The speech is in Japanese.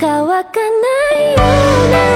乾かないような